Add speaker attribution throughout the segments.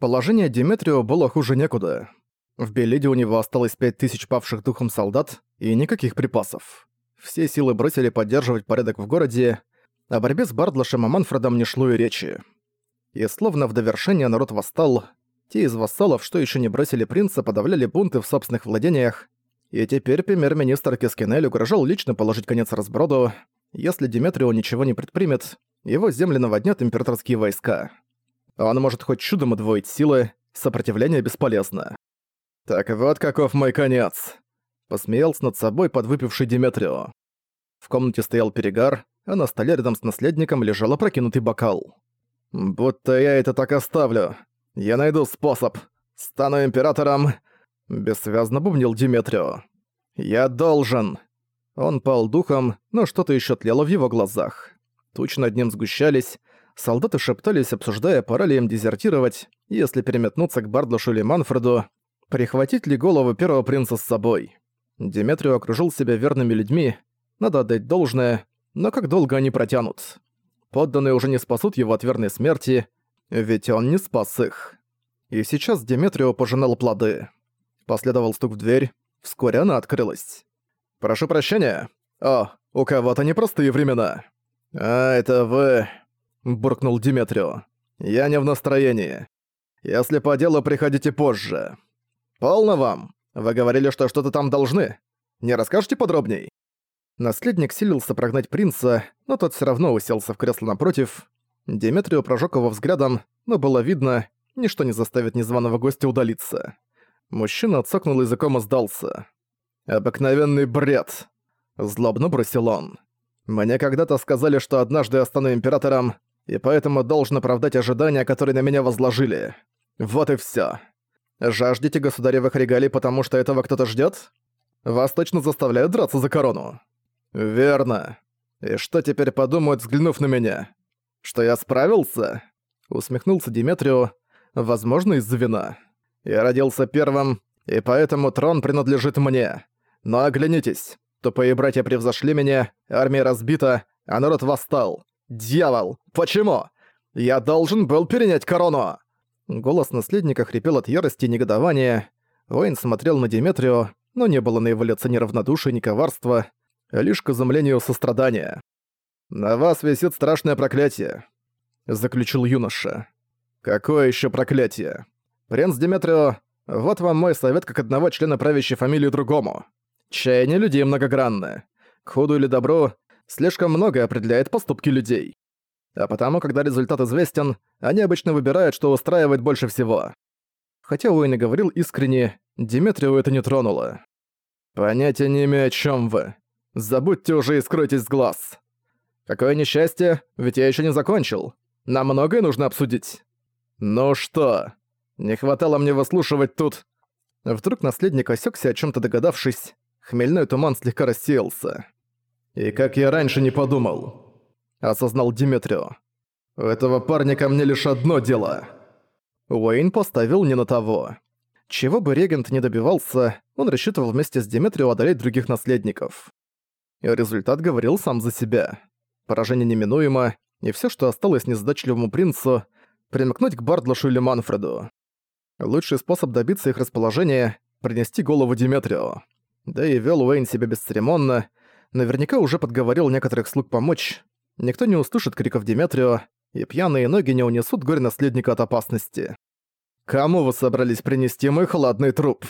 Speaker 1: Положение Диметрио было хуже некуда. В Белиде у него осталось пять тысяч павших духом солдат и никаких припасов. Все силы бросили поддерживать порядок в городе, о борьбе с Бардлашем и Манфредом не шло и речи. И словно в довершение народ восстал, те из вассалов, что еще не бросили принца, подавляли бунты в собственных владениях, и теперь премьер-министр Кискинель угрожал лично положить конец разброду, если Диметрио ничего не предпримет, его земли наводнят императорские войска. Он может хоть чудом удвоить силы, сопротивление бесполезно. «Так вот каков мой конец!» Посмеялся над собой подвыпивший Диметрио. В комнате стоял перегар, а на столе рядом с наследником лежал опрокинутый бокал. «Будто я это так оставлю. Я найду способ. Стану императором!» Бессвязно бубнил Диметрио. «Я должен!» Он пал духом, но что-то еще тлело в его глазах. Тучи над ним сгущались, солдаты шептались, обсуждая, пора ли им дезертировать, если переметнуться к Бардлошу или Манфреду, прихватить ли голову первого принца с собой. Диметрио окружил себя верными людьми, надо отдать должное, но как долго они протянут? Подданные уже не спасут его от верной смерти, ведь он не спас их. И сейчас Диметрио пожинал плоды. Последовал стук в дверь, вскоре она открылась. «Прошу прощения. О, у кого-то непростые времена». «А, это вы...» — буркнул Диметрио. «Я не в настроении. Если по делу, приходите позже». «Полно вам. Вы говорили, что что-то там должны. Не расскажете подробней?» Наследник силился прогнать принца, но тот все равно уселся в кресло напротив. Диметрио прожёг его взглядом, но было видно, ничто не заставит незваного гостя удалиться. Мужчина отсокнул языком и сдался. «Обыкновенный бред!» Злобно бросил он. «Мне когда-то сказали, что однажды я стану императором, и поэтому должен оправдать ожидания, которые на меня возложили. Вот и всё. Жаждете государевых регалий, потому что этого кто-то ждёт? Вас точно заставляют драться за корону. «Верно. И что теперь подумают, взглянув на меня? Что я справился?» Усмехнулся Диметрио, возможно, из-за вина. «Я родился первым, и поэтому трон принадлежит мне. Но оглянитесь, тупые братья превзошли меня, армия разбита, а народ восстал. Дьявол! Почему? Я должен был перенять корону!» Голос наследника хрипел от ярости и негодования. Уэйн смотрел на Диметрио, но не было на его лице ни равнодушия, ни коварства, лишь к изумлению сострадания. «На вас висит страшное проклятие», — заключил юноша. «Какое еще проклятие? Принц Диметрио, вот вам мой совет как одного члена правящей фамилии другому. Чаяние людей многогранное. К худу или добру слишком многое определяет поступки людей. А потому, когда результат известен, они обычно выбирают, что устраивает больше всего. Хотя Уэйн и говорил искренне, Диметрио это не тронуло. «Понятия не имею, о чем вы. Забудьте уже и скройтесь с глаз. Какое несчастье, ведь я еще не закончил. Нам многое нужно обсудить. Ну что, не хватало мне выслушивать тут... Вдруг наследник осекся, о чем то догадавшись. Хмельной туман слегка рассеялся. «И как я раньше не подумал», — осознал Диметрио. «У этого парня ко мне лишь одно дело». Уэйн поставил не на того. Чего бы регент не добивался, он рассчитывал вместе с Диметрио одолеть других наследников и результат говорил сам за себя. Поражение неминуемо, и все, что осталось незадачливому принцу, примкнуть к Бардлашу или Манфреду. Лучший способ добиться их расположения — принести голову Диметрио. Да и вел Уэйн себя бесцеремонно, наверняка уже подговорил некоторых слуг помочь. Никто не услышит криков Диметрио, и пьяные ноги не унесут горе-наследника от опасности. «Кому вы собрались принести мой хладный труп?»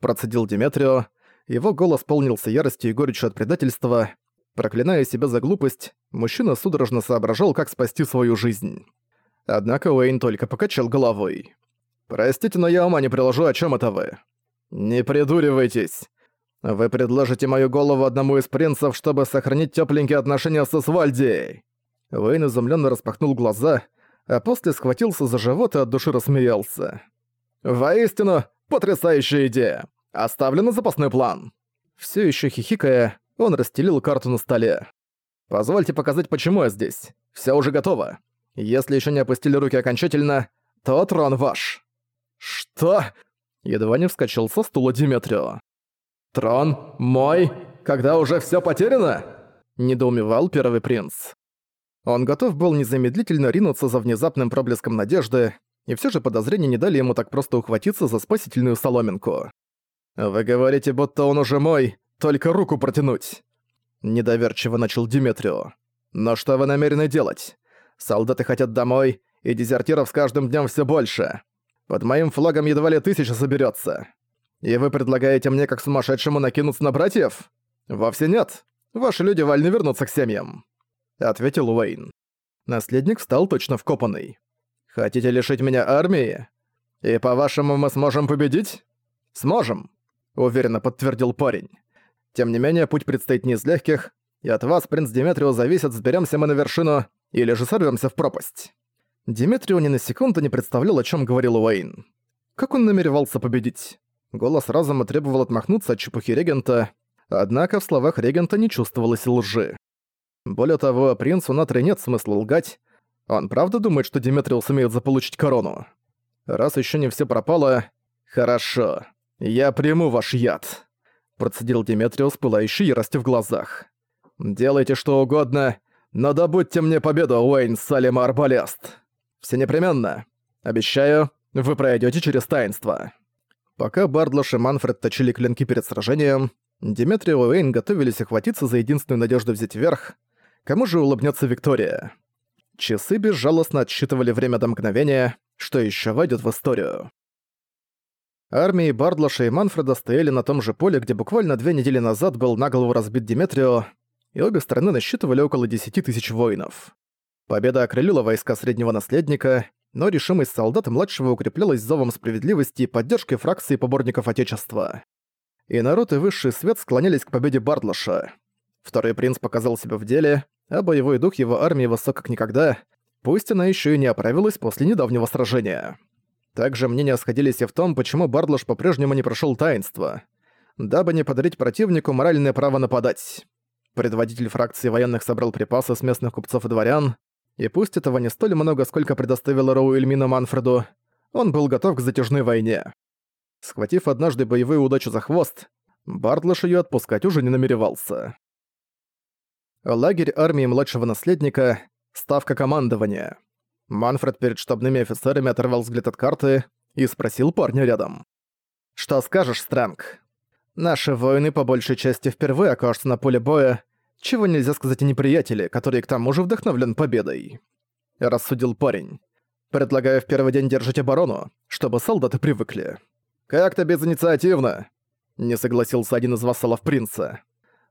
Speaker 1: Процедил Диметрио, его голос полнился яростью и горечью от предательства. Проклиная себя за глупость, мужчина судорожно соображал, как спасти свою жизнь. Однако Уэйн только покачал головой. «Простите, но я ума не приложу, о чем это вы?» «Не придуривайтесь. Вы предложите мою голову одному из принцев, чтобы сохранить тепленькие отношения с Исвальдией». Уэйн изумленно распахнул глаза, а после схватился за живот и от души рассмеялся. «Воистину, потрясающая идея! Оставлен на запасной план. Все еще хихикая, он расстелил карту на столе. Позвольте показать, почему я здесь. Все уже готово. Если еще не опустили руки окончательно, то трон ваш. Что? Едва не вскочил со стула Диметрио. Трон мой, когда уже все потеряно? Недоумевал первый принц. Он готов был незамедлительно ринуться за внезапным проблеском надежды, и все же подозрения не дали ему так просто ухватиться за спасительную соломинку. «Вы говорите, будто он уже мой, только руку протянуть!» Недоверчиво начал Диметрио. «Но что вы намерены делать? Солдаты хотят домой, и дезертиров с каждым днем все больше. Под моим флагом едва ли тысяча соберется. И вы предлагаете мне как сумасшедшему накинуться на братьев? Вовсе нет. Ваши люди вольны вернуться к семьям», — ответил Уэйн. Наследник встал точно вкопанный. «Хотите лишить меня армии? И по-вашему мы сможем победить?» «Сможем», — уверенно подтвердил парень. «Тем не менее, путь предстоит не из легких, и от вас, принц Диметрио, зависит, сберемся мы на вершину или же сорвемся в пропасть». Диметрио ни на секунду не представлял, о чем говорил Уэйн. Как он намеревался победить? Голос разума требовал отмахнуться от чепухи регента, однако в словах регента не чувствовалось лжи. Более того, принцу Натри нет смысла лгать. Он правда думает, что Диметрио сумеет заполучить корону? Раз еще не все пропало... Хорошо. Я приму ваш яд. Процедил Диметрио с пылающей яростью в глазах. Делайте что угодно, но добудьте мне победу, Уэйн Салима Арбалест. Все непременно. Обещаю, вы пройдете через таинство. Пока Бардлош и Манфред точили клинки перед сражением, Диметрий и Уэйн готовились охватиться за единственную надежду взять верх. Кому же улыбнется Виктория? Часы безжалостно отсчитывали время до мгновения, что еще войдет в историю. Армии Бардлоша и Манфреда стояли на том же поле, где буквально две недели назад был наголову разбит Диметрио, и обе стороны насчитывали около 10 тысяч воинов. Победа окрылила войска среднего наследника, но решимость солдат младшего укреплялась зовом справедливости и поддержкой фракции поборников Отечества. И народ и высший свет склонялись к победе Бардлоша. Второй принц показал себя в деле, а боевой дух его армии высок как никогда, пусть она еще и не оправилась после недавнего сражения. Также мнения сходились и в том, почему Бардлош по-прежнему не прошел таинство, дабы не подарить противнику моральное право нападать. Предводитель фракции военных собрал припасы с местных купцов и дворян, и пусть этого не столь много, сколько предоставила Роу Эльмина Манфреду, он был готов к затяжной войне. Схватив однажды боевую удачу за хвост, Бартлаш её отпускать уже не намеревался. Лагерь армии младшего наследника, ставка командования. Манфред перед штабными офицерами оторвал взгляд от карты и спросил парня рядом. «Что скажешь, Странг? Наши воины по большей части впервые окажутся на поле боя, чего нельзя сказать о неприятеле, который к тому же вдохновлен победой. Рассудил парень. Предлагаю в первый день держать оборону, чтобы солдаты привыкли. Как-то безинициативно. Не согласился один из вассалов принца.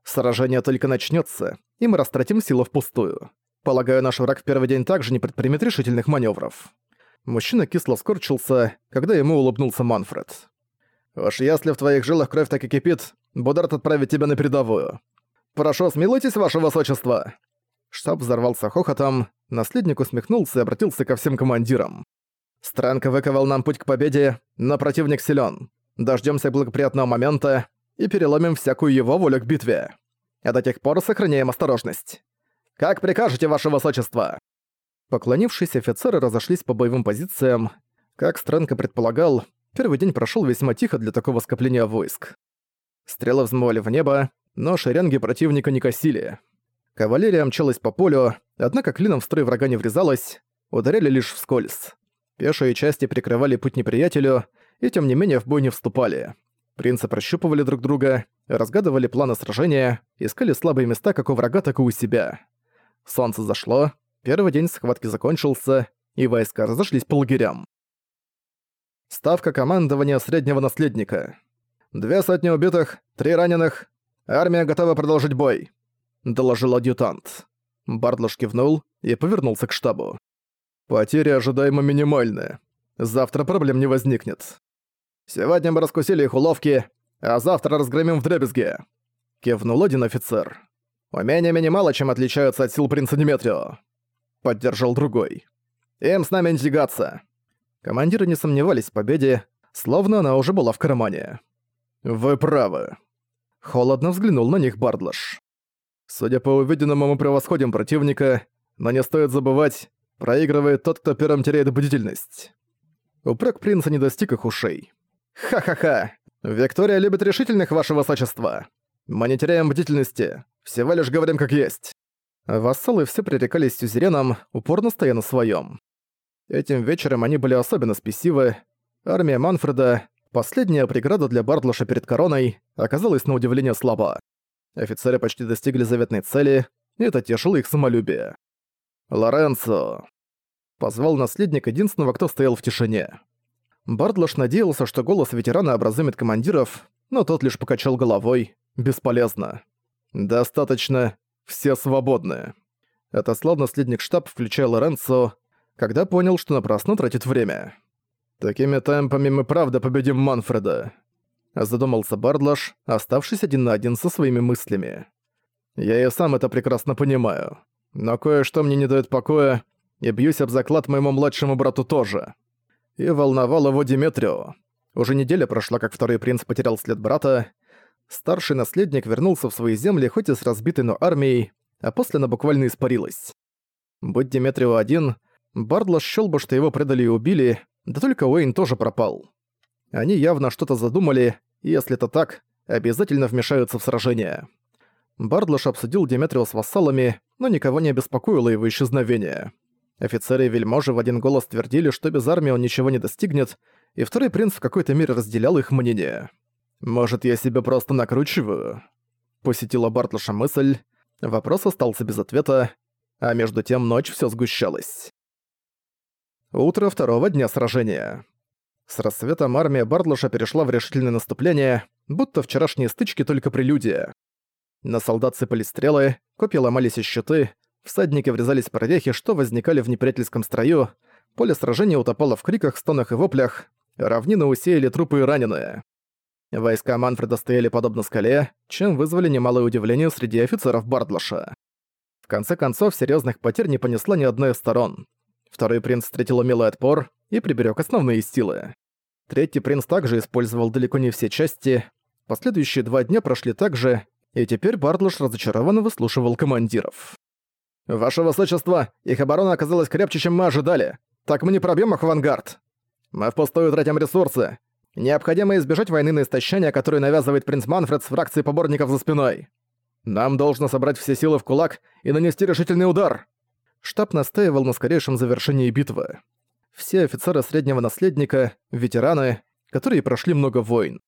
Speaker 1: Сражение только начнется, и мы растратим силу впустую. Полагаю, наш враг в первый день также не предпримет решительных маневров. Мужчина кисло скорчился, когда ему улыбнулся Манфред. «Уж если в твоих жилах кровь так и кипит, Бударт отправит тебя на передовую. «Прошу, смилуйтесь, ваше высочество!» Штаб взорвался хохотом, наследник усмехнулся и обратился ко всем командирам. «Странка выковал нам путь к победе, но противник силен. Дождемся благоприятного момента и переломим всякую его волю к битве. А до тех пор сохраняем осторожность. Как прикажете, ваше высочество?» Поклонившись, офицеры разошлись по боевым позициям. Как Странка предполагал, первый день прошел весьма тихо для такого скопления войск. Стрелы взмывали в небо, но шеренги противника не косили. Кавалерия мчалась по полю, однако клином в строй врага не врезалась, ударяли лишь вскользь. Пешие части прикрывали путь неприятелю, и тем не менее в бой не вступали. Принцы прощупывали друг друга, разгадывали планы сражения, искали слабые места как у врага, так и у себя. Солнце зашло, первый день схватки закончился, и войска разошлись по лагерям. Ставка командования среднего наследника. Две сотни убитых, три раненых, «Армия готова продолжить бой», — доложил адъютант. Бардлош кивнул и повернулся к штабу. «Потери ожидаемо минимальны. Завтра проблем не возникнет. Сегодня мы раскусили их уловки, а завтра разгромим в дребезге», — кивнул один офицер. «Умениями немало чем отличаются от сил принца Диметрио», — поддержал другой. «Им с нами не тягаться». Командиры не сомневались в победе, словно она уже была в кармане. «Вы правы», Холодно взглянул на них Бардлаш. Судя по увиденному, мы превосходим противника, но не стоит забывать, проигрывает тот, кто первым теряет бдительность. Упрек принца не достиг их ушей. «Ха-ха-ха! Виктория любит решительных, ваше высочество! Мы не теряем бдительности, всего лишь говорим как есть!» Вассалы все пререкались сюзереном, упорно стоя на своем. Этим вечером они были особенно спесивы. Армия Манфреда, последняя преграда для Бартлаша перед короной, оказалась на удивление слаба. Офицеры почти достигли заветной цели, и это тешило их самолюбие. «Лоренцо!» Позвал наследник единственного, кто стоял в тишине. Бартлаш надеялся, что голос ветерана образумит командиров, но тот лишь покачал головой. Бесполезно. «Достаточно. Все свободны». Отослал наследник штаб, включая Лоренцо, когда понял, что напрасно тратит время. «Такими темпами мы правда победим Манфреда», — задумался Бардлаш, оставшись один на один со своими мыслями. «Я и сам это прекрасно понимаю. Но кое-что мне не дает покоя, и бьюсь об заклад моему младшему брату тоже. И волновал его Диметрио. Уже неделя прошла, как второй принц потерял след брата. Старший наследник вернулся в свои земли, хоть и с разбитой, но армией, а после она буквально испарилась. Будь Диметрио один, Бардлас счёл бы, что его предали и убили, да только Уэйн тоже пропал. Они явно что-то задумали, и если это так, обязательно вмешаются в сражение. Бардлаш обсудил Диметрио с вассалами, но никого не обеспокоило его исчезновение. Офицеры и вельможи в один голос твердили, что без армии он ничего не достигнет, и второй принц в какой-то мере разделял их мнение. «Может, я себя просто накручиваю?» Посетила Бартлаша мысль. Вопрос остался без ответа, а между тем ночь всё сгущалась. Утро второго дня сражения. С рассветом армия Бартлаша перешла в решительное наступление, будто вчерашние стычки только прелюдия. На солдат сыпали стрелы, копья ломались и щиты, всадники врезались в прорехи, что возникали в неприятельском строю, поле сражения утопало в криках, стонах и воплях, равнины усеяли трупы и раненые. Войска Манфреда стояли подобно скале, чем вызвали немалое удивление среди офицеров Бардлаша. В конце концов, серьезных потерь не понесла ни одна из сторон. Второй принц встретил умелый отпор и приберег основные силы. Третий принц также использовал далеко не все части. Последующие два дня прошли так же, и теперь Бартлаш разочарованно выслушивал командиров. «Ваше Высочество, их оборона оказалась крепче, чем мы ожидали. Так мы не пробьем их в авангард. Мы впустую тратим ресурсы. Необходимо избежать войны на истощение, которую навязывает принц Манфред с фракцией поборников за спиной. Нам должно собрать все силы в кулак и нанести решительный удар». Штаб настаивал на скорейшем завершении битвы. Все офицеры среднего наследника, ветераны, которые прошли много войн.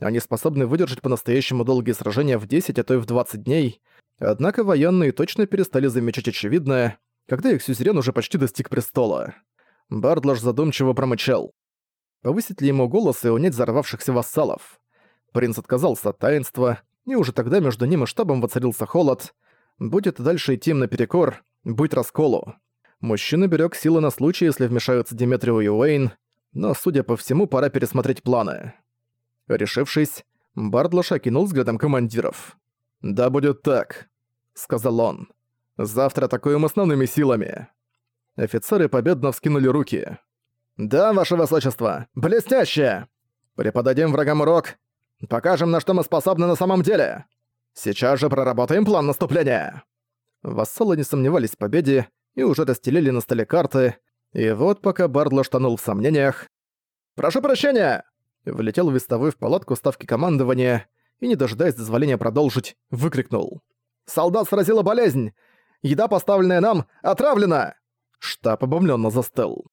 Speaker 1: Они способны выдержать по-настоящему долгие сражения в 10, а то и в 20 дней, однако военные точно перестали замечать очевидное, когда их сюзерен уже почти достиг престола. Бардлаш задумчиво промычал. Повысить ли ему голос и унять взорвавшихся вассалов? Принц отказался от таинства, и уже тогда между ним и штабом воцарился холод. Будет дальше идти им наперекор, будь расколу. Мужчина берег силы на случай, если вмешаются Диметрио и Уэйн, но, судя по всему, пора пересмотреть планы. Решившись, Бардлаш окинул взглядом командиров. «Да будет так», — сказал он. «Завтра атакуем основными силами». Офицеры победно вскинули руки. «Да, ваше высочество, блестяще! Преподадим врагам урок, покажем, на что мы способны на самом деле. Сейчас же проработаем план наступления». Вассалы не сомневались в победе и уже расстелили на столе карты, и вот пока Бардлаш тонул в сомнениях. «Прошу прощения!» Влетел вестовой в палатку ставки командования и, не дожидаясь дозволения продолжить, выкрикнул. «Солдат сразила болезнь! Еда, поставленная нам, отравлена!» Штаб обомлённо застыл.